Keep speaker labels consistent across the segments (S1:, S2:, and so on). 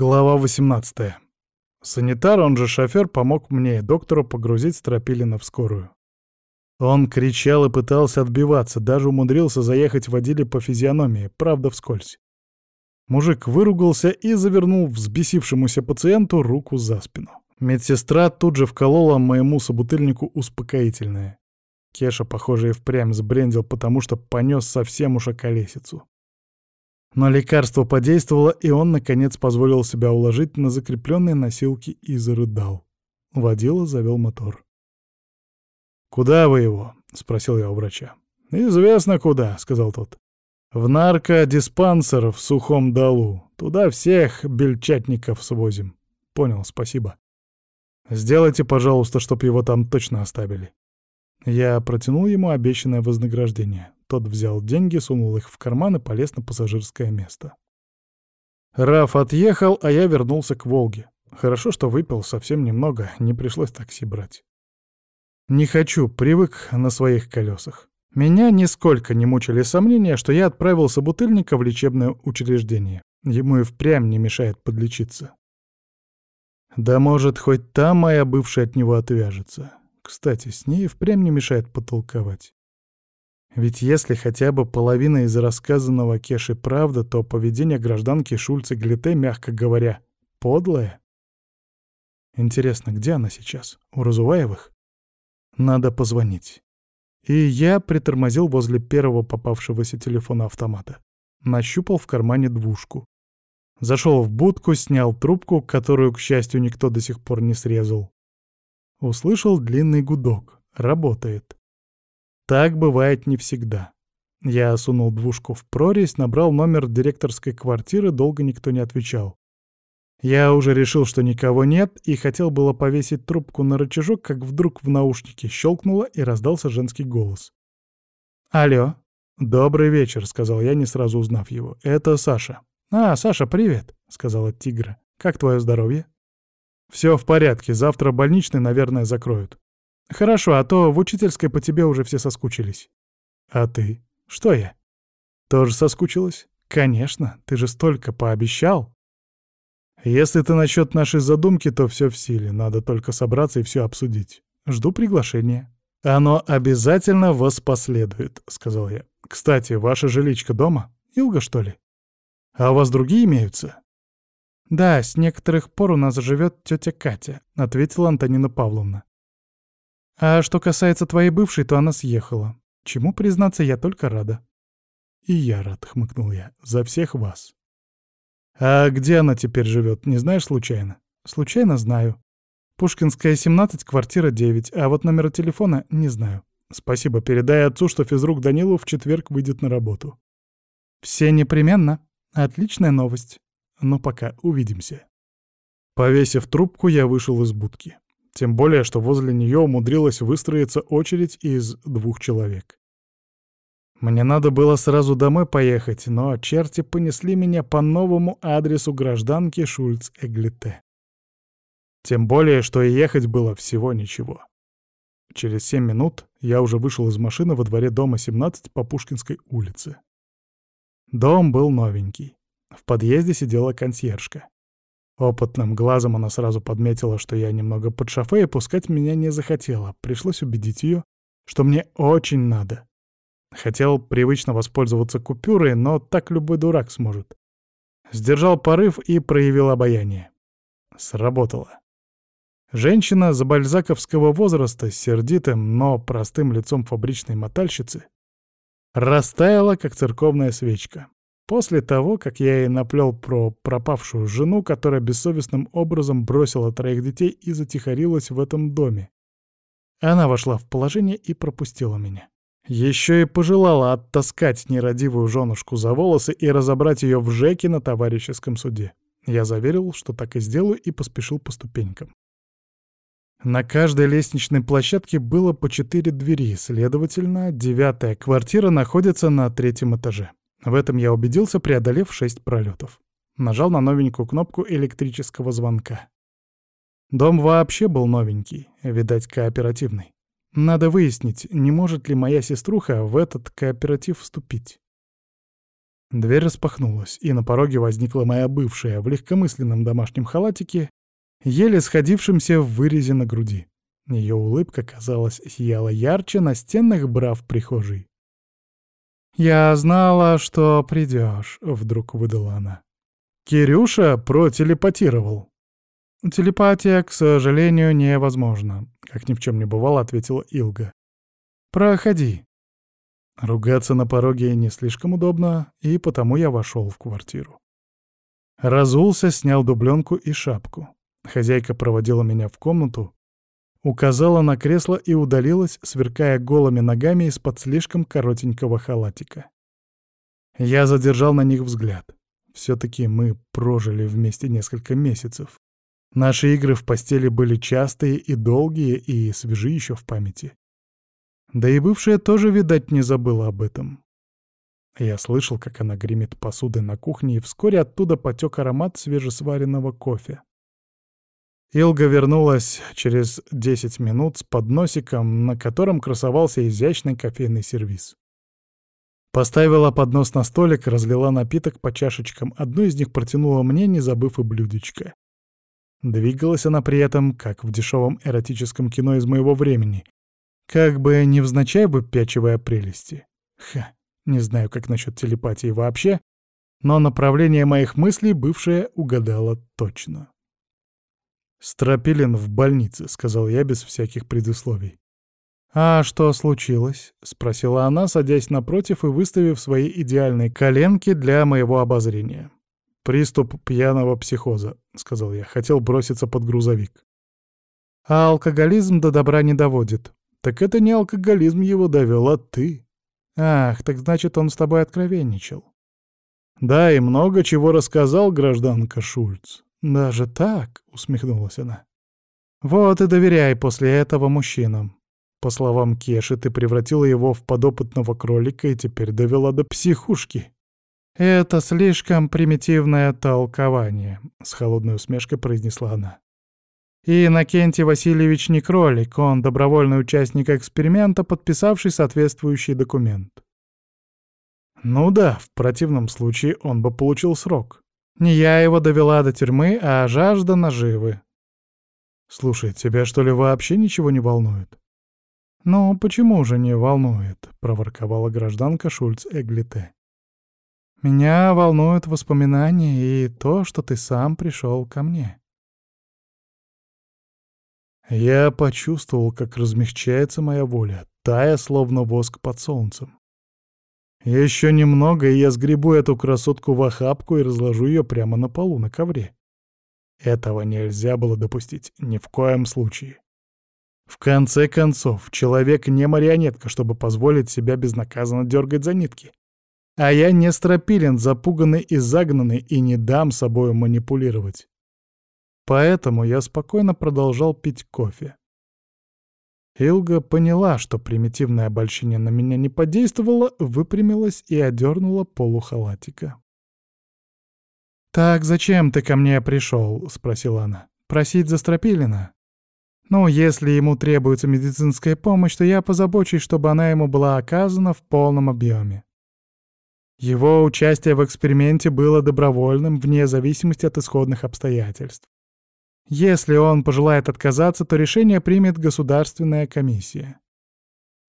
S1: Глава 18. Санитар, он же шофер, помог мне и доктору погрузить Стропилина в скорую. Он кричал и пытался отбиваться, даже умудрился заехать водили по физиономии, правда вскользь. Мужик выругался и завернул взбесившемуся пациенту руку за спину. Медсестра тут же вколола моему собутыльнику успокоительное. Кеша, похоже, и впрямь сбрендил, потому что понес совсем уж околесицу. Но лекарство подействовало, и он, наконец, позволил себя уложить на закрепленные носилки и зарыдал. Водила завел мотор. «Куда вы его?» — спросил я у врача. «Известно куда», — сказал тот. «В наркодиспансер в Сухом Долу. Туда всех бельчатников свозим». «Понял, спасибо. Сделайте, пожалуйста, чтоб его там точно оставили». Я протянул ему обещанное вознаграждение. Тот взял деньги, сунул их в карман и полез на пассажирское место. Раф отъехал, а я вернулся к «Волге». Хорошо, что выпил совсем немного, не пришлось такси брать. Не хочу, привык на своих колесах. Меня нисколько не мучили сомнения, что я отправил собутыльника в лечебное учреждение. Ему и впрямь не мешает подлечиться. Да может, хоть там моя бывшая от него отвяжется. Кстати, с ней впрямь не мешает потолковать. Ведь если хотя бы половина из рассказанного Кеши правда, то поведение гражданки Шульца Глите, мягко говоря, подлое. Интересно, где она сейчас? У Разуваевых? Надо позвонить. И я притормозил возле первого попавшегося телефона автомата. Нащупал в кармане двушку. Зашел в будку, снял трубку, которую, к счастью, никто до сих пор не срезал. Услышал длинный гудок. Работает. Так бывает не всегда. Я сунул двушку в прорезь, набрал номер директорской квартиры, долго никто не отвечал. Я уже решил, что никого нет, и хотел было повесить трубку на рычажок, как вдруг в наушнике щелкнуло и раздался женский голос. «Алло». «Добрый вечер», — сказал я, не сразу узнав его. «Это Саша». «А, Саша, привет», — сказала Тигра. «Как твое здоровье?» «Все в порядке, завтра больничный, наверное, закроют». «Хорошо, а то в учительской по тебе уже все соскучились». «А ты? Что я?» «Тоже соскучилась?» «Конечно, ты же столько пообещал». «Если ты насчет нашей задумки, то все в силе, надо только собраться и все обсудить. Жду приглашения». «Оно обязательно воспоследует», — сказал я. «Кстати, ваша жиличка дома? Илга, что ли? А у вас другие имеются?» «Да, с некоторых пор у нас живет тетя Катя», — ответила Антонина Павловна. А что касается твоей бывшей, то она съехала. Чему, признаться, я только рада. И я рад, хмыкнул я, за всех вас. А где она теперь живет, не знаешь случайно? Случайно знаю. Пушкинская, 17, квартира 9, а вот номера телефона не знаю. Спасибо, передай отцу, что физрук Данилу в четверг выйдет на работу. Все непременно. Отличная новость. Ну пока, увидимся. Повесив трубку, я вышел из будки. Тем более, что возле нее умудрилась выстроиться очередь из двух человек. Мне надо было сразу домой поехать, но черти понесли меня по новому адресу гражданки Шульц-Эглите. Тем более, что и ехать было всего ничего. Через семь минут я уже вышел из машины во дворе дома 17 по Пушкинской улице. Дом был новенький. В подъезде сидела консьержка. Опытным глазом она сразу подметила, что я немного под шофе и пускать меня не захотела. Пришлось убедить ее, что мне очень надо. Хотел привычно воспользоваться купюрой, но так любой дурак сможет. Сдержал порыв и проявил обаяние. Сработало. Женщина забальзаковского возраста с сердитым, но простым лицом фабричной мотальщицы растаяла, как церковная свечка. После того, как я ей наплел про пропавшую жену, которая бессовестным образом бросила троих детей и затихарилась в этом доме. Она вошла в положение и пропустила меня. Еще и пожелала оттаскать нерадивую женушку за волосы и разобрать ее в жеке на товарищеском суде. Я заверил, что так и сделаю, и поспешил по ступенькам. На каждой лестничной площадке было по четыре двери, следовательно, девятая квартира находится на третьем этаже. В этом я убедился, преодолев шесть пролетов. Нажал на новенькую кнопку электрического звонка. Дом вообще был новенький, видать, кооперативный. Надо выяснить, не может ли моя сеструха в этот кооператив вступить. Дверь распахнулась, и на пороге возникла моя бывшая в легкомысленном домашнем халатике, еле сходившемся в вырезе на груди. Ее улыбка, казалось, сияла ярче настенных брав прихожей. «Я знала, что придешь», — вдруг выдала она. «Кирюша протелепатировал». «Телепатия, к сожалению, невозможна», — как ни в чем не бывало, ответила Илга. «Проходи». Ругаться на пороге не слишком удобно, и потому я вошел в квартиру. Разулся, снял дубленку и шапку. Хозяйка проводила меня в комнату, указала на кресло и удалилась, сверкая голыми ногами из-под слишком коротенького халатика. Я задержал на них взгляд. Все-таки мы прожили вместе несколько месяцев. Наши игры в постели были частые и долгие, и свежи еще в памяти. Да и бывшая тоже, видать, не забыла об этом. Я слышал, как она гремит посудой на кухне, и вскоре оттуда потек аромат свежесваренного кофе. Илга вернулась через 10 минут с подносиком, на котором красовался изящный кофейный сервиз. Поставила поднос на столик, разлила напиток по чашечкам, одну из них протянула мне, не забыв и блюдечко. Двигалась она при этом, как в дешевом эротическом кино из моего времени, как бы невзначай бы пячивая прелести. Ха, не знаю, как насчет телепатии вообще, но направление моих мыслей бывшая угадала точно. «Стропилин в больнице», — сказал я без всяких предусловий. «А что случилось?» — спросила она, садясь напротив и выставив свои идеальные коленки для моего обозрения. «Приступ пьяного психоза», — сказал я. Хотел броситься под грузовик. «А алкоголизм до добра не доводит». «Так это не алкоголизм его довел, а ты». «Ах, так значит, он с тобой откровенничал». «Да, и много чего рассказал гражданка Шульц». «Даже так?» — усмехнулась она. «Вот и доверяй после этого мужчинам. По словам Кеши, ты превратила его в подопытного кролика и теперь довела до психушки». «Это слишком примитивное толкование», — с холодной усмешкой произнесла она. «И Иннокентий Васильевич не кролик, он добровольный участник эксперимента, подписавший соответствующий документ». «Ну да, в противном случае он бы получил срок. Не я его довела до тюрьмы, а жажда наживы. Слушай, тебя что ли вообще ничего не волнует? Ну, почему же не волнует? проворковала гражданка Шульц Эглите. Меня волнуют воспоминания и то, что ты сам пришел ко мне. Я почувствовал, как размягчается моя воля, тая, словно воск под солнцем. Еще немного, и я сгребу эту красотку в охапку и разложу ее прямо на полу, на ковре. Этого нельзя было допустить ни в коем случае. В конце концов, человек не марионетка, чтобы позволить себя безнаказанно дергать за нитки. А я не стропилен, запуганный и загнанный, и не дам собою манипулировать. Поэтому я спокойно продолжал пить кофе. Илга поняла, что примитивное обольщение на меня не подействовало, выпрямилась и одернула полухалатика. «Так зачем ты ко мне пришел?» — спросила она. «Просить за Стропилина?» «Ну, если ему требуется медицинская помощь, то я позабочусь, чтобы она ему была оказана в полном объеме. Его участие в эксперименте было добровольным, вне зависимости от исходных обстоятельств. Если он пожелает отказаться, то решение примет государственная комиссия.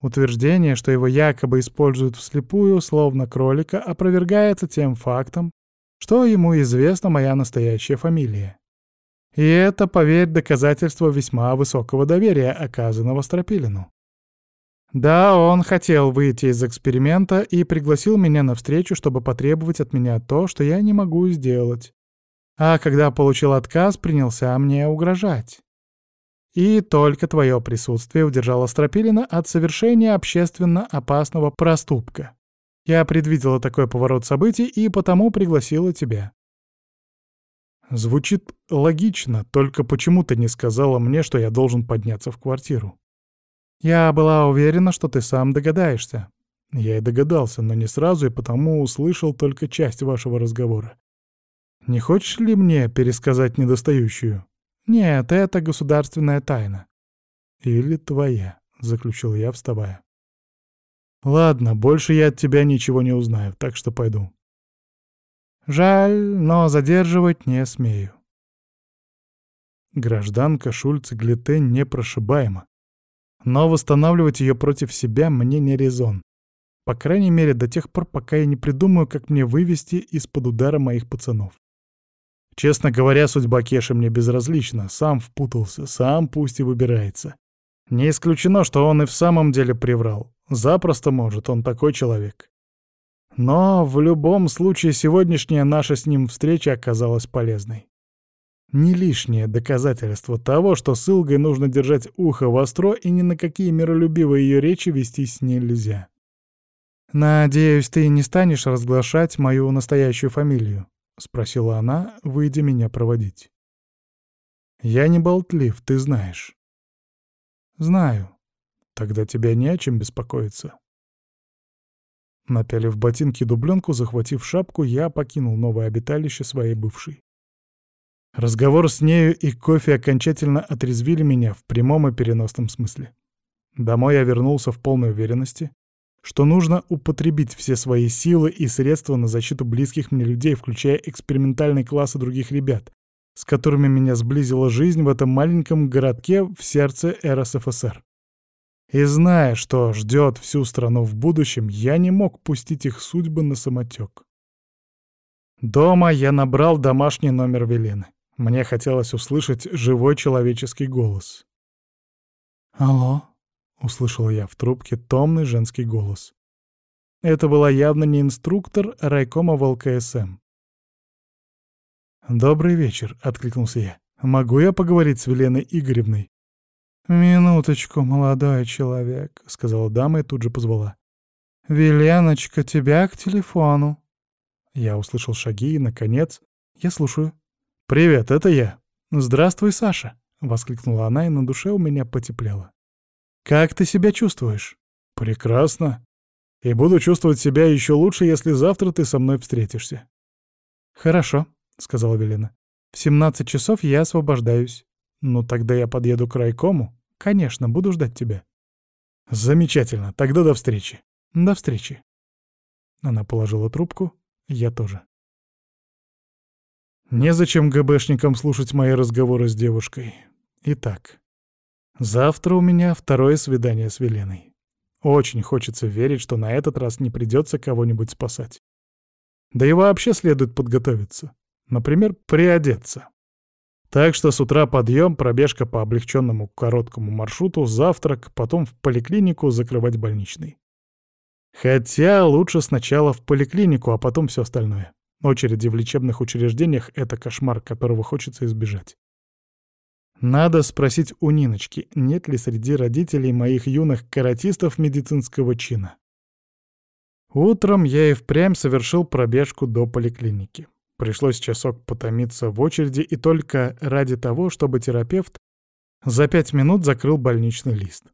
S1: Утверждение, что его якобы используют вслепую, словно кролика, опровергается тем фактом, что ему известна моя настоящая фамилия. И это, поверь, доказательство весьма высокого доверия, оказанного Стропилину. Да, он хотел выйти из эксперимента и пригласил меня на встречу, чтобы потребовать от меня то, что я не могу сделать а когда получил отказ, принялся мне угрожать. И только твое присутствие удержало Стропилина от совершения общественно опасного проступка. Я предвидела такой поворот событий и потому пригласила тебя. Звучит логично, только почему ты не сказала мне, что я должен подняться в квартиру? Я была уверена, что ты сам догадаешься. Я и догадался, но не сразу, и потому услышал только часть вашего разговора. Не хочешь ли мне пересказать недостающую? Нет, это государственная тайна. Или твоя, заключил я, вставая. Ладно, больше я от тебя ничего не узнаю, так что пойду. Жаль, но задерживать не смею. Гражданка Шульц Глите непрошибаема. Но восстанавливать ее против себя мне не резон. По крайней мере, до тех пор, пока я не придумаю, как мне вывести из-под удара моих пацанов. Честно говоря, судьба Кеши мне безразлична. Сам впутался, сам пусть и выбирается. Не исключено, что он и в самом деле приврал. Запросто может, он такой человек. Но в любом случае сегодняшняя наша с ним встреча оказалась полезной. Не лишнее доказательство того, что с Илгой нужно держать ухо востро и ни на какие миролюбивые ее речи вестись нельзя. «Надеюсь, ты не станешь разглашать мою настоящую фамилию?» — спросила она, выйдя меня проводить. «Я не болтлив, ты знаешь». «Знаю. Тогда тебя не о чем беспокоиться». Напялив ботинки дубленку, захватив шапку, я покинул новое обиталище своей бывшей. Разговор с нею и кофе окончательно отрезвили меня в прямом и переносном смысле. Домой я вернулся в полной уверенности, что нужно употребить все свои силы и средства на защиту близких мне людей, включая экспериментальные классы других ребят, с которыми меня сблизила жизнь в этом маленьком городке в сердце РСФСР. И зная, что ждет всю страну в будущем, я не мог пустить их судьбы на самотек. Дома я набрал домашний номер Велены. Мне хотелось услышать живой человеческий голос. «Алло?» — услышал я в трубке томный женский голос. Это была явно не инструктор райкома в ЛКСМ. «Добрый вечер», — откликнулся я. «Могу я поговорить с Веленой Игоревной?» «Минуточку, молодой человек», — сказала дама и тут же позвала. «Веленочка, тебя к телефону». Я услышал шаги и, наконец, я слушаю. «Привет, это я». «Здравствуй, Саша», — воскликнула она, и на душе у меня потеплело. «Как ты себя чувствуешь?» «Прекрасно. И буду чувствовать себя еще лучше, если завтра ты со мной встретишься». «Хорошо», — сказала Велена. «В семнадцать часов я освобождаюсь. Ну, тогда я подъеду к райкому. Конечно, буду ждать тебя». «Замечательно. Тогда до встречи». «До встречи». Она положила трубку, я тоже. Незачем ГБшникам слушать мои разговоры с девушкой. Итак, завтра у меня второе свидание с Веленой. Очень хочется верить, что на этот раз не придется кого-нибудь спасать. Да и вообще следует подготовиться. Например, приодеться. Так что с утра подъем, пробежка по облегченному короткому маршруту, завтрак, потом в поликлинику закрывать больничный. Хотя лучше сначала в поликлинику, а потом все остальное. Очереди в лечебных учреждениях — это кошмар, которого хочется избежать. Надо спросить у Ниночки, нет ли среди родителей моих юных каратистов медицинского чина. Утром я и впрямь совершил пробежку до поликлиники. Пришлось часок потомиться в очереди и только ради того, чтобы терапевт за пять минут закрыл больничный лист.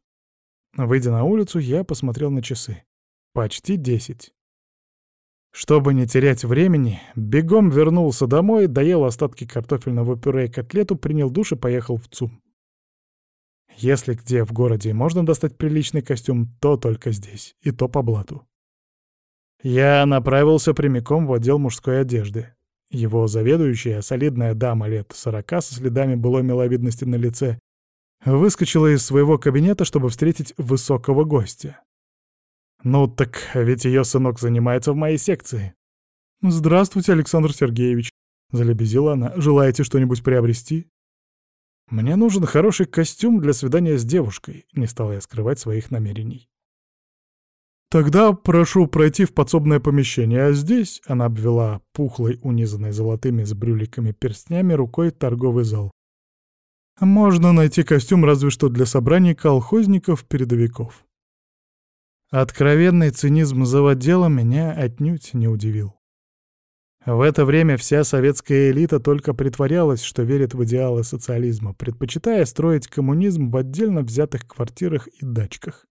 S1: Выйдя на улицу, я посмотрел на часы. Почти десять. Чтобы не терять времени, бегом вернулся домой, доел остатки картофельного пюре и котлету, принял душ и поехал в ЦУМ. Если где в городе можно достать приличный костюм, то только здесь, и то по блату. Я направился прямиком в отдел мужской одежды. Его заведующая, солидная дама лет сорока со следами былой миловидности на лице, выскочила из своего кабинета, чтобы встретить высокого гостя. «Ну так ведь ее сынок занимается в моей секции». «Здравствуйте, Александр Сергеевич», — залебезила она. «Желаете что-нибудь приобрести?» «Мне нужен хороший костюм для свидания с девушкой», — не стал я скрывать своих намерений. «Тогда прошу пройти в подсобное помещение, а здесь...» — она обвела пухлой, унизанной золотыми с брюликами перстнями рукой торговый зал. «Можно найти костюм разве что для собраний колхозников-передовиков». Откровенный цинизм заводела меня отнюдь не удивил. В это время вся советская элита только притворялась, что верит в идеалы социализма, предпочитая строить коммунизм в отдельно взятых квартирах и дачках.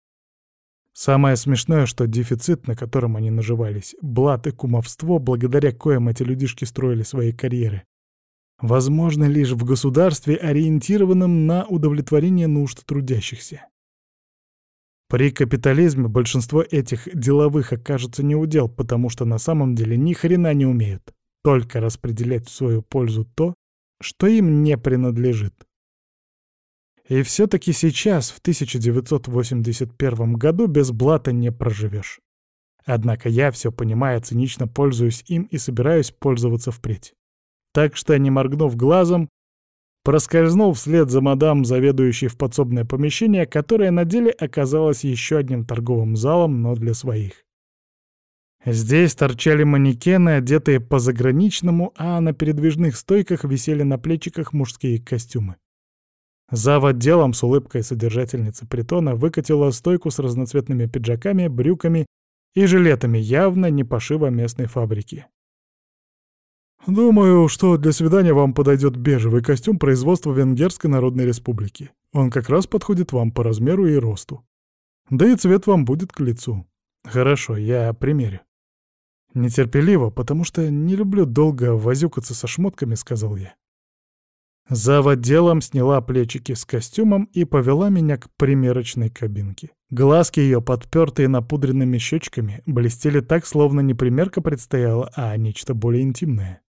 S1: Самое смешное, что дефицит, на котором они наживались, блат и кумовство, благодаря коим эти людишки строили свои карьеры, возможно лишь в государстве, ориентированном на удовлетворение нужд трудящихся. При капитализме большинство этих деловых окажется неудел, потому что на самом деле ни хрена не умеют. только распределять в свою пользу то, что им не принадлежит. И все-таки сейчас, в 1981 году, без блата не проживешь. Однако я, все понимая, цинично пользуюсь им и собираюсь пользоваться впредь. Так что, не моргнув глазом, проскользнул вслед за мадам, заведующей в подсобное помещение, которое на деле оказалось еще одним торговым залом, но для своих. Здесь торчали манекены, одетые по-заграничному, а на передвижных стойках висели на плечиках мужские костюмы. Зав. отделом с улыбкой содержательницы притона выкатила стойку с разноцветными пиджаками, брюками и жилетами, явно не пошива местной фабрики. «Думаю, что для свидания вам подойдет бежевый костюм производства Венгерской Народной Республики. Он как раз подходит вам по размеру и росту. Да и цвет вам будет к лицу. Хорошо, я примерю». Нетерпеливо, потому что не люблю долго возюкаться со шмотками, сказал я. Зав. отделом сняла плечики с костюмом и повела меня к примерочной кабинке. Глазки ее, подпертые напудренными щечками, блестели так, словно не примерка предстояла, а нечто более интимное.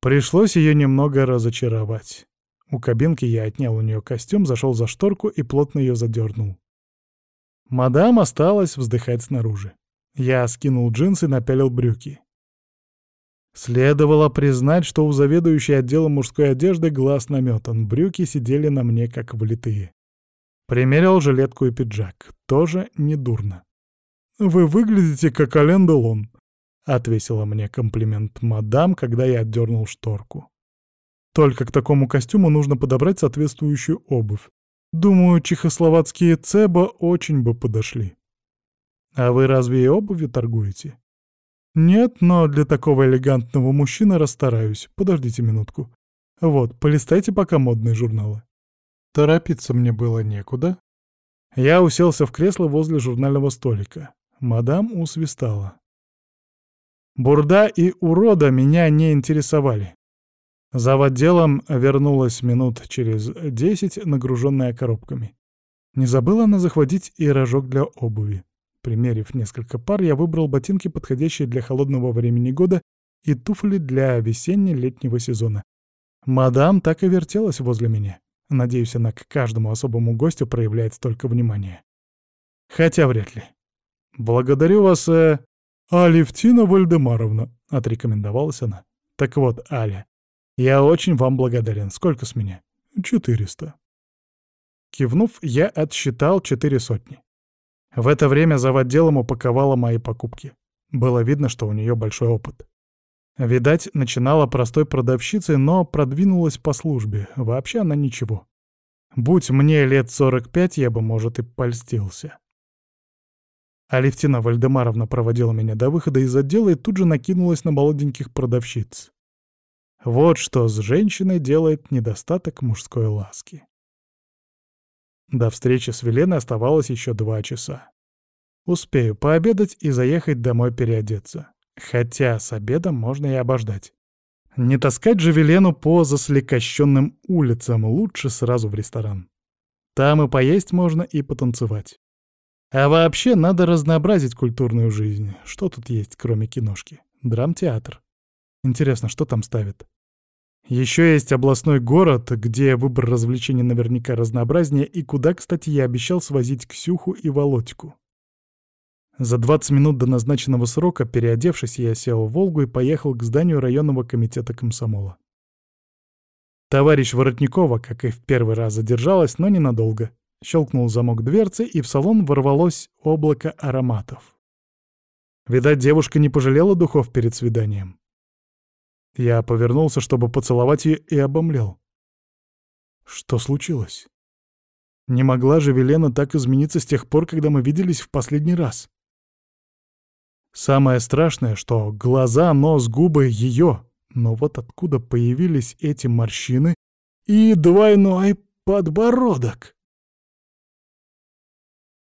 S1: Пришлось ее немного разочаровать. У кабинки я отнял у нее костюм, зашел за шторку и плотно ее задернул. Мадам осталась вздыхать снаружи. Я скинул джинсы, напялил брюки. Следовало признать, что у заведующей отделом мужской одежды глаз наметан, брюки сидели на мне как влитые. Примерил жилетку и пиджак. Тоже недурно. «Вы выглядите как Ален Делон», — отвесила мне комплимент мадам, когда я отдернул шторку. «Только к такому костюму нужно подобрать соответствующую обувь. Думаю, чехословацкие цеба очень бы подошли». «А вы разве и обувью торгуете?» «Нет, но для такого элегантного мужчины расстараюсь. Подождите минутку. Вот, полистайте пока модные журналы». Торопиться мне было некуда. Я уселся в кресло возле журнального столика. Мадам усвистала. Бурда и урода меня не интересовали. Зав. отделом вернулась минут через десять, нагруженная коробками. Не забыла она захватить и рожок для обуви. Примерив несколько пар, я выбрал ботинки, подходящие для холодного времени года, и туфли для весенне-летнего сезона. Мадам так и вертелась возле меня. Надеюсь, она к каждому особому гостю проявляет столько внимания. Хотя вряд ли. «Благодарю вас, э, Алевтина Вальдемаровна», — отрекомендовалась она. «Так вот, Аля, я очень вам благодарен. Сколько с меня?» «Четыреста». Кивнув, я отсчитал четыре сотни. В это время за отделом упаковала мои покупки. Было видно, что у нее большой опыт. Видать, начинала простой продавщицей, но продвинулась по службе. Вообще она ничего. Будь мне лет 45, я бы, может, и польстился. Алевтина Вальдемаровна проводила меня до выхода из отдела и тут же накинулась на молоденьких продавщиц. Вот что с женщиной делает недостаток мужской ласки. До встречи с Веленой оставалось еще два часа. Успею пообедать и заехать домой переодеться. Хотя с обедом можно и обождать. Не таскать же Велену по засликощенным улицам, лучше сразу в ресторан. Там и поесть можно, и потанцевать. А вообще надо разнообразить культурную жизнь. Что тут есть, кроме киношки? Драмтеатр. Интересно, что там ставят? Еще есть областной город, где выбор развлечений наверняка разнообразнее, и куда, кстати, я обещал свозить Ксюху и Володьку. За 20 минут до назначенного срока, переодевшись, я сел в «Волгу» и поехал к зданию районного комитета комсомола. Товарищ Воротникова, как и в первый раз, задержалась, но ненадолго. Щелкнул замок дверцы, и в салон ворвалось облако ароматов. Видать, девушка не пожалела духов перед свиданием. Я повернулся, чтобы поцеловать ее, и обомлел. Что случилось? Не могла же Велена так измениться с тех пор, когда мы виделись в последний раз. Самое страшное, что глаза, нос, губы — ее. Но вот откуда появились эти морщины и двойной подбородок?